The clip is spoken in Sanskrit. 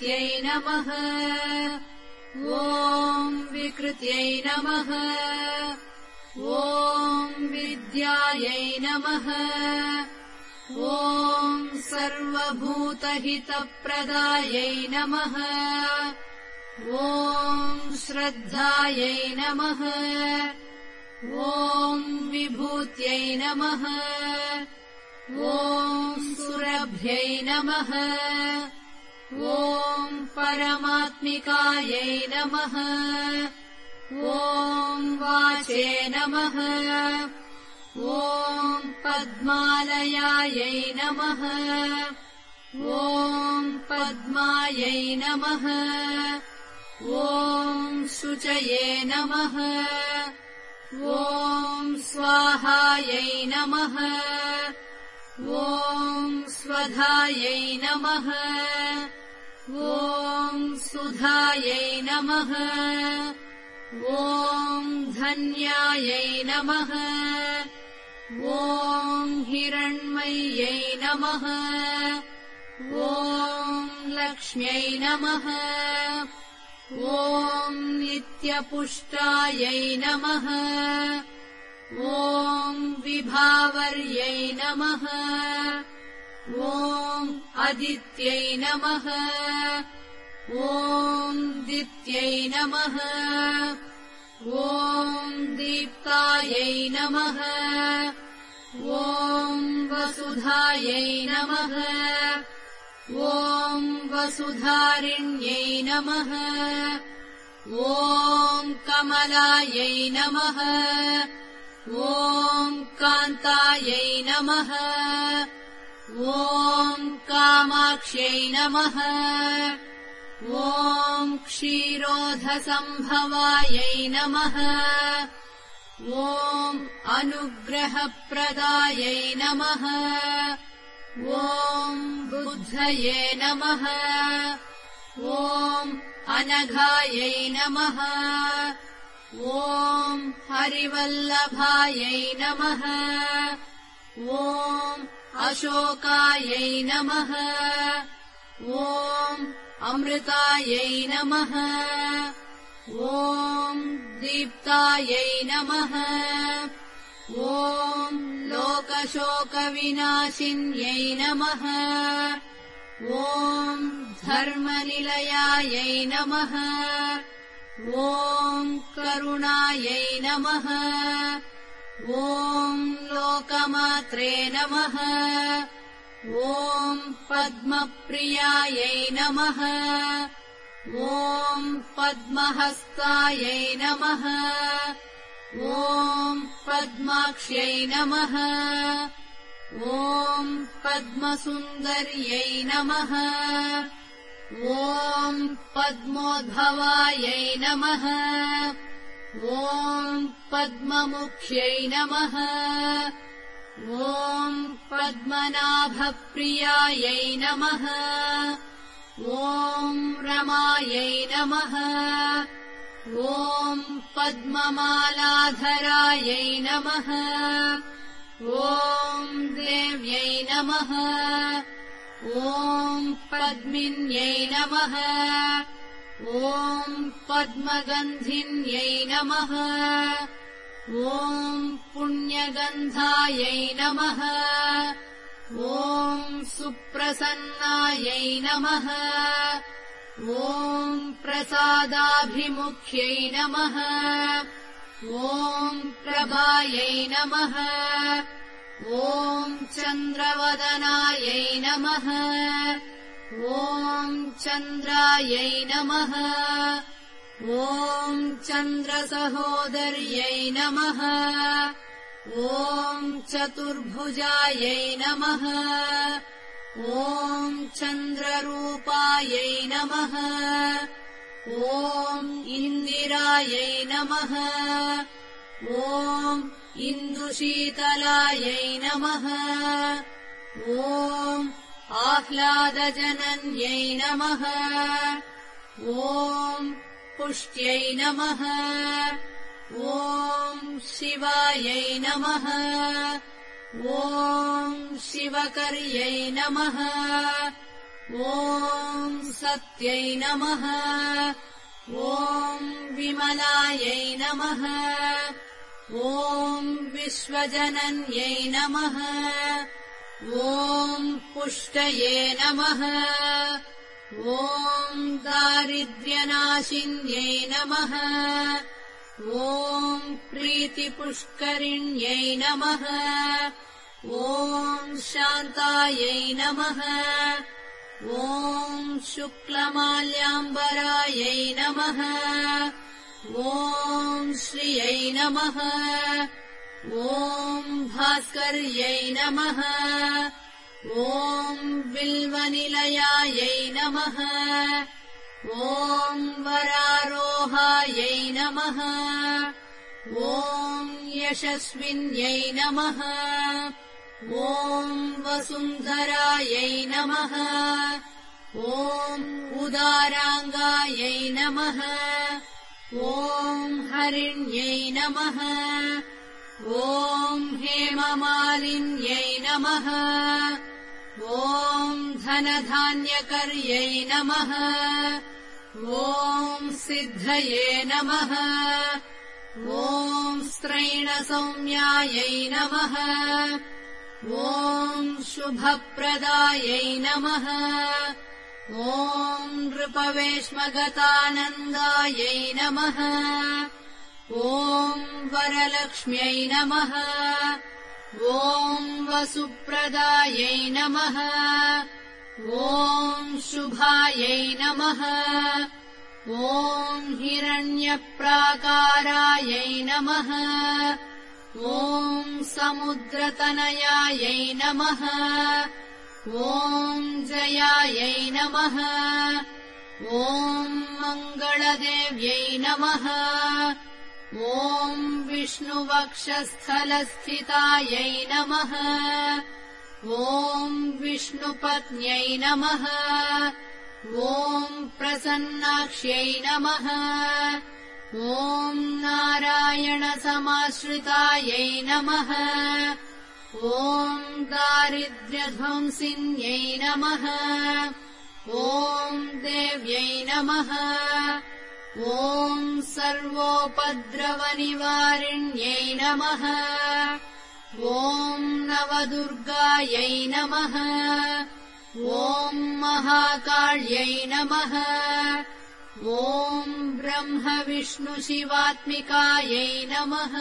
विकृत्यै नमः। ॐ विकृत्यै नमः। ॐ विद्यायै नमः। ॐ सर्वभूतहितप्रदायै नमः। ॐ श्रद्धायै नमः। ॐ विभूत्यै नमः। ॐ सुरभ्यै नमः ॐ परमात्मिकायै नमः। ॐ वाचे नमः। ॐ पद्मालयायै नमः। ॐ पद्मायै नमः। ॐ शुचये नमः। ॐ स्वाहायै नमः। ॐ स्वधायै नमः ॐ सुधायै नमः। ॐ धन्यायै नमः। ॐ हिरण्मय्यै नमः। ॐ लक्ष्म्यै नमः। ॐ नित्यपुष्टायै नमः। ॐ विभावर्यै नमः। ॐ अदित्यै नमः। ॐ दित्यै नमः। ॐ दीप्तायै नमः। ॐ वसुधायै नमः। ॐ वसुधारिण्यै नमः। ॐ कमलायै नमः। ॐ कान्तायै नमः ॐ कामाक्ष्यै नमः। ॐ क्षीरोधसम्भवायै नमः। ॐ अनुग्रहप्रदायै नमः। ॐ बुद्धये नमः। ॐ अनघायै नमः। ॐ हरिवल्लभायै नमः। ॐ अशोकायै नमः। ॐ अमृतायै नमः। ॐ दीप्तायै नमः। ॐ लोकशोकविनाशिन्यै नमः। ॐ धर्मनिलयायै नमः। ॐ करुणायै नमः ॐ लोकमात्रे नमः। ॐ पद्मप्रियायै नमः। ॐ पद्महस्तायै नमः। ॐ पद्माक्ष्यै नमः। ॐ पद्मसुन्दर्यै नमः। ॐ पद्मोद्भवायै नमः ॐ पद्ममुख्यै नमः। ॐ पद्मनाभप्रियायै नमः। ॐ रमायै नमः। ॐ पद्ममालाधरायै नमः। ॐ देव्यै नमः। ॐ पद्मिन्यै नमः ॐ पद्मगन्धिन्यै नमः। ॐ पुण्यगन्धायै नमः। ॐ सुप्रसन्नायै नमः। ॐ प्रसादाभिमुख्यै नमः। ॐ प्रभायै नमः। ॐ चन्द्रवदनायै नमः चन्द्रायै नमः। ॐ चन्द्रसहोदर्यै नमः। ॐ चतुर्भुजायै नमः। ॐ चन्द्ररूपायै नमः। ॐ इन्दिरायै नमः। ॐ इन्दुशीतलायै नमः। ॐ आह्लादजनन्यै नमः। ॐ पुष्ट्यै नमः। ॐ शिवायै नमः। ॐ शिवकर्यै नमः। ॐ सत्यै नमः। ॐ विमलायै नमः। ॐ विश्वजनन्यै नमः ॐ पुष्टये नमः। ॐ दारिद्र्यनाशिन्यै नमः। ॐ प्रीतिपुष्करिण्यै नमः। ॐ शान्तायै नमः। ॐ शुक्लमाल्याम्बरायै नमः। ॐ श्रियै नमः ॐ भास्कर्यै नमः। ॐ बिल्वनिलयायै नमः। ॐ वरारोहायै नमः। ॐ यशस्विन्यै नमः। ॐ वसुन्धरायै नमः। ॐ उदाराङ्गायै नमः। ॐ हरिण्यै नमः हेममालिन्यै नमः। ॐ धनधान्यकर्यै नमः। ॐ सिद्धये नमः। ॐ स्त्रैणसौम्यायै नमः। ॐ शुभप्रदायै नमः। ॐ नृपवेश्मगतानन्दायै नमः। ॐ वरलक्ष्म्यै नमः ॐ वसुप्रदायै नमः। ॐ शुभायै नमः। ॐ हिरण्यप्राकारायै नमः। ॐ समुद्रतनयायै नमः। ॐ जयायै नमः। ॐ मङ्गलदेव्यै नमः ॐ विष्णुवक्षस्थलस्थितायै नमः। ॐ विष्णुपत्न्यै नमः। ॐ प्रसन्नाक्ष्यै नमः। ॐ नारायणसमाश्रितायै नमः। ॐ दारिद्र्यध्वंसिन्यै नमः। ॐ देव्यै नमः ॐ सर्वोपद्रवनिवारिण्यै नमः। ॐ नवदुर्गायै नमः। ॐ महाकाल्यै नमः। ॐ ब्रह्मविष्णुशिवात्मिकायै नमः